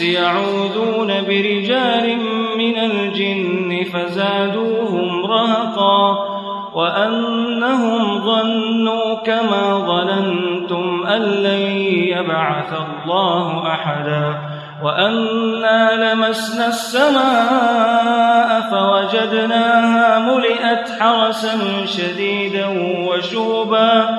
يعوذون برجال من الجن فزادوهم رهقا وأنهم ظنوا كما ظننتم أن لن يبعث الله أحدا وأنا لمسنا السماء فوجدناها ملئت حرسا شديدا وشوبا